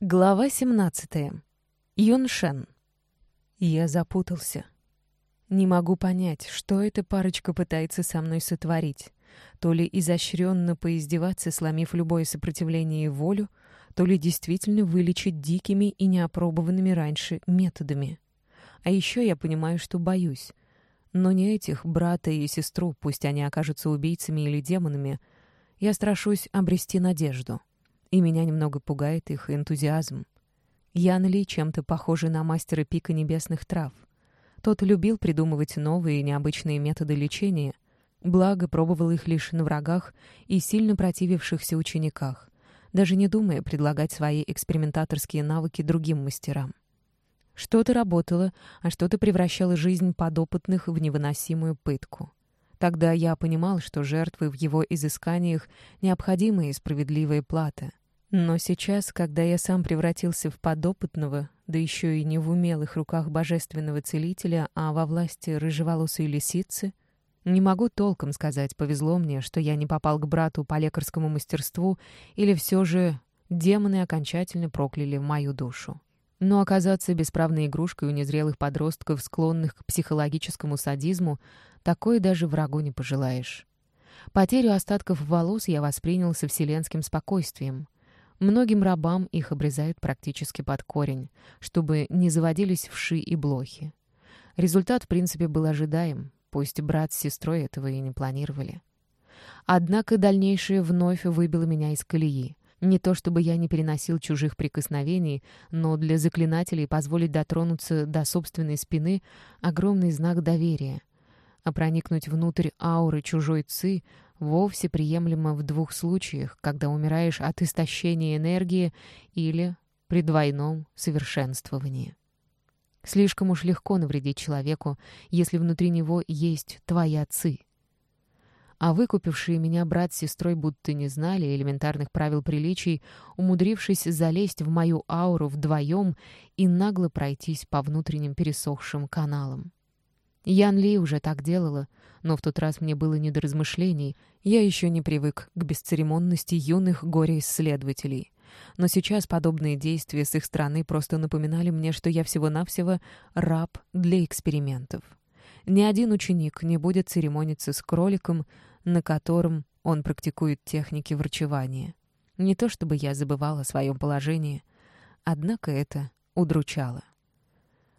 Глава 17. Юншен. Я запутался. Не могу понять, что эта парочка пытается со мной сотворить. То ли изощренно поиздеваться, сломив любое сопротивление и волю, то ли действительно вылечить дикими и неопробованными раньше методами. А еще я понимаю, что боюсь. Но не этих, брата и сестру, пусть они окажутся убийцами или демонами. Я страшусь обрести надежду и меня немного пугает их энтузиазм. Ян Ли чем-то похожий на мастера пика небесных трав. Тот любил придумывать новые и необычные методы лечения, благо пробовал их лишь на врагах и сильно противившихся учениках, даже не думая предлагать свои экспериментаторские навыки другим мастерам. Что-то работало, а что-то превращало жизнь подопытных в невыносимую пытку. Тогда я понимал, что жертвы в его изысканиях — необходимая и справедливая плата. Но сейчас, когда я сам превратился в подопытного, да еще и не в умелых руках божественного целителя, а во власти рыжеволосой лисицы, не могу толком сказать, повезло мне, что я не попал к брату по лекарскому мастерству, или все же демоны окончательно прокляли мою душу. Но оказаться бесправной игрушкой у незрелых подростков, склонных к психологическому садизму, такое даже врагу не пожелаешь. Потерю остатков волос я воспринял со вселенским спокойствием — Многим рабам их обрезают практически под корень, чтобы не заводились вши и блохи. Результат, в принципе, был ожидаем, пусть брат с сестрой этого и не планировали. Однако дальнейшее вновь выбило меня из колеи. Не то чтобы я не переносил чужих прикосновений, но для заклинателей позволить дотронуться до собственной спины — огромный знак доверия. А проникнуть внутрь ауры чужой ци вовсе приемлемо в двух случаях, когда умираешь от истощения энергии или при двойном совершенствовании. Слишком уж легко навредить человеку, если внутри него есть твоя ци. А выкупившие меня брат с сестрой будто не знали элементарных правил приличий, умудрившись залезть в мою ауру вдвоем и нагло пройтись по внутренним пересохшим каналам. Ян Ли уже так делала, но в тот раз мне было не до размышлений. Я еще не привык к бесцеремонности юных горе-исследователей. Но сейчас подобные действия с их стороны просто напоминали мне, что я всего-навсего раб для экспериментов. Ни один ученик не будет церемониться с кроликом, на котором он практикует техники врачевания. Не то чтобы я забывала о своем положении, однако это удручало.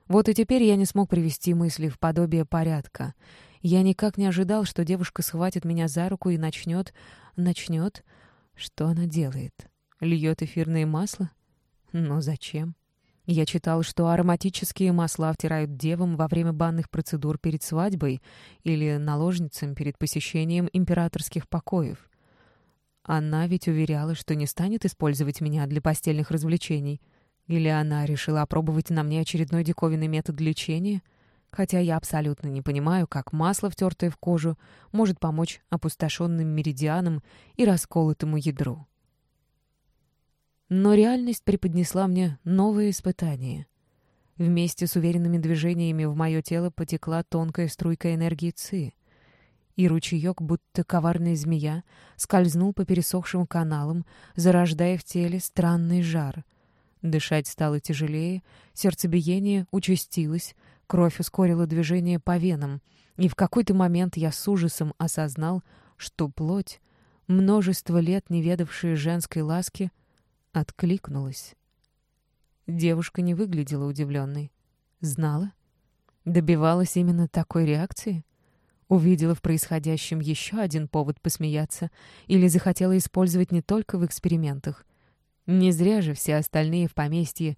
Вот и теперь я не смог привести мысли в подобие порядка. Я никак не ожидал, что девушка схватит меня за руку и начнет... Начнет... Что она делает? Льет эфирное масло? Но зачем? Я читал, что ароматические масла втирают девам во время банных процедур перед свадьбой или наложницам перед посещением императорских покоев. Она ведь уверяла, что не станет использовать меня для постельных развлечений — или она решила опробовать на мне очередной диковинный метод лечения? Хотя я абсолютно не понимаю, как масло, втертое в кожу, может помочь опустошенным меридианам и расколотому ядру. Но реальность преподнесла мне новое испытание. Вместе с уверенными движениями в мое тело потекла тонкая струйка энергии ЦИ, и ручеек, будто коварная змея, скользнул по пересохшим каналам, зарождая в теле странный жар — Дышать стало тяжелее, сердцебиение участилось, кровь ускорила движение по венам, и в какой-то момент я с ужасом осознал, что плоть, множество лет не ведавшая женской ласки, откликнулась. Девушка не выглядела удивленной. Знала? Добивалась именно такой реакции? Увидела в происходящем еще один повод посмеяться или захотела использовать не только в экспериментах, не зря же все остальные в поместье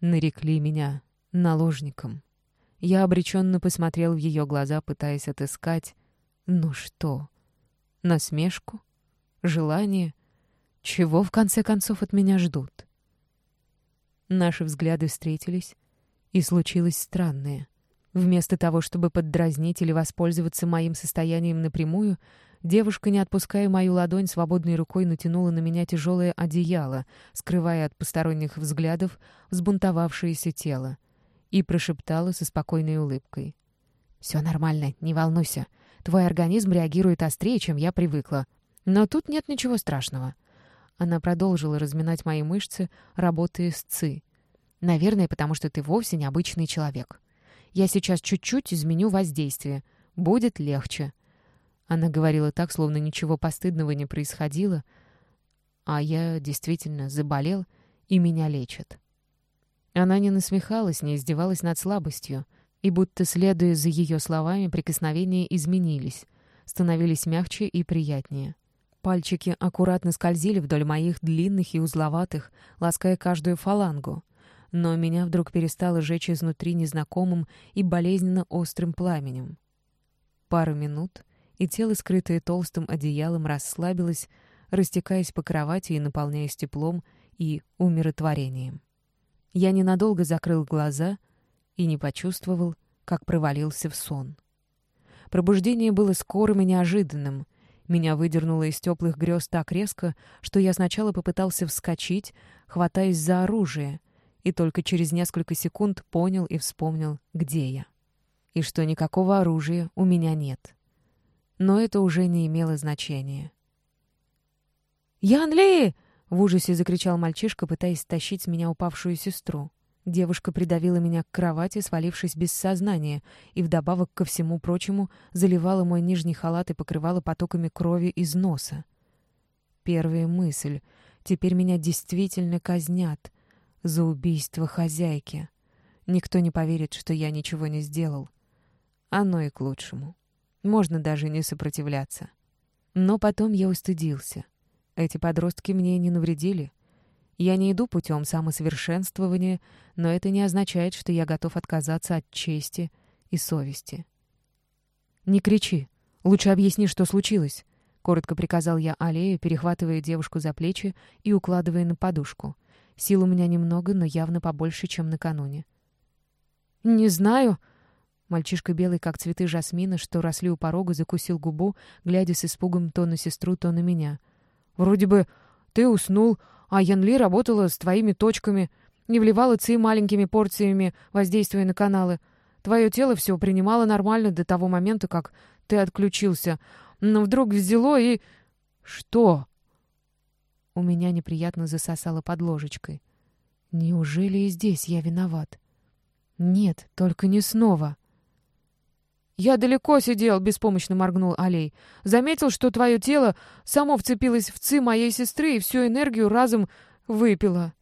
нарекли меня наложником. Я обреченно посмотрел в ее глаза, пытаясь отыскать... Ну что? Насмешку? Желание? Чего, в конце концов, от меня ждут? Наши взгляды встретились, и случилось странное. Вместо того, чтобы поддразнить или воспользоваться моим состоянием напрямую, Девушка, не отпуская мою ладонь, свободной рукой натянула на меня тяжелое одеяло, скрывая от посторонних взглядов взбунтовавшееся тело, и прошептала со спокойной улыбкой. «Все нормально, не волнуйся. Твой организм реагирует острее, чем я привыкла. Но тут нет ничего страшного». Она продолжила разминать мои мышцы, работая с ЦИ. «Наверное, потому что ты вовсе необычный человек. Я сейчас чуть-чуть изменю воздействие. Будет легче». Она говорила так, словно ничего постыдного не происходило, а я действительно заболел, и меня лечат. Она не насмехалась, не издевалась над слабостью, и будто, следуя за ее словами, прикосновения изменились, становились мягче и приятнее. Пальчики аккуратно скользили вдоль моих длинных и узловатых, лаская каждую фалангу. Но меня вдруг перестало жечь изнутри незнакомым и болезненно острым пламенем. Пару минут, и тело, скрытое толстым одеялом, расслабилось, растекаясь по кровати и наполняясь теплом и умиротворением. Я ненадолго закрыл глаза и не почувствовал, как провалился в сон. Пробуждение было скорым и неожиданным. Меня выдернуло из теплых грез так резко, что я сначала попытался вскочить, хватаясь за оружие, и только через несколько секунд понял и вспомнил, где я. И что никакого оружия у меня нет. Но это уже не имело значения. «Ян Ли!» В ужасе закричал мальчишка, пытаясь стащить с меня упавшую сестру. Девушка придавила меня к кровати, свалившись без сознания, и вдобавок ко всему прочему заливала мой нижний халат и покрывала потоками крови из носа. Первая мысль. Теперь меня действительно казнят за убийство хозяйки. Никто не поверит, что я ничего не сделал. Оно и к лучшему. Можно даже не сопротивляться. Но потом я устыдился. Эти подростки мне не навредили. Я не иду путем самосовершенствования, но это не означает, что я готов отказаться от чести и совести. «Не кричи. Лучше объясни, что случилось», — коротко приказал я Аллею, перехватывая девушку за плечи и укладывая на подушку. Сил у меня немного, но явно побольше, чем накануне. «Не знаю», Мальчишка белый, как цветы жасмина, что росли у порога, закусил губу, глядя с испугом то на сестру, то на меня. Вроде бы ты уснул, а Янли работала с твоими точками, не вливала ци маленькими порциями, воздействуя на каналы. Твое тело все принимало нормально до того момента, как ты отключился. Но вдруг взяло и... Что? У меня неприятно засосало под ложечкой. Неужели и здесь я виноват? Нет, только не снова. «Я далеко сидел», — беспомощно моргнул Алей. «Заметил, что твое тело само вцепилось в ци моей сестры и всю энергию разом выпило».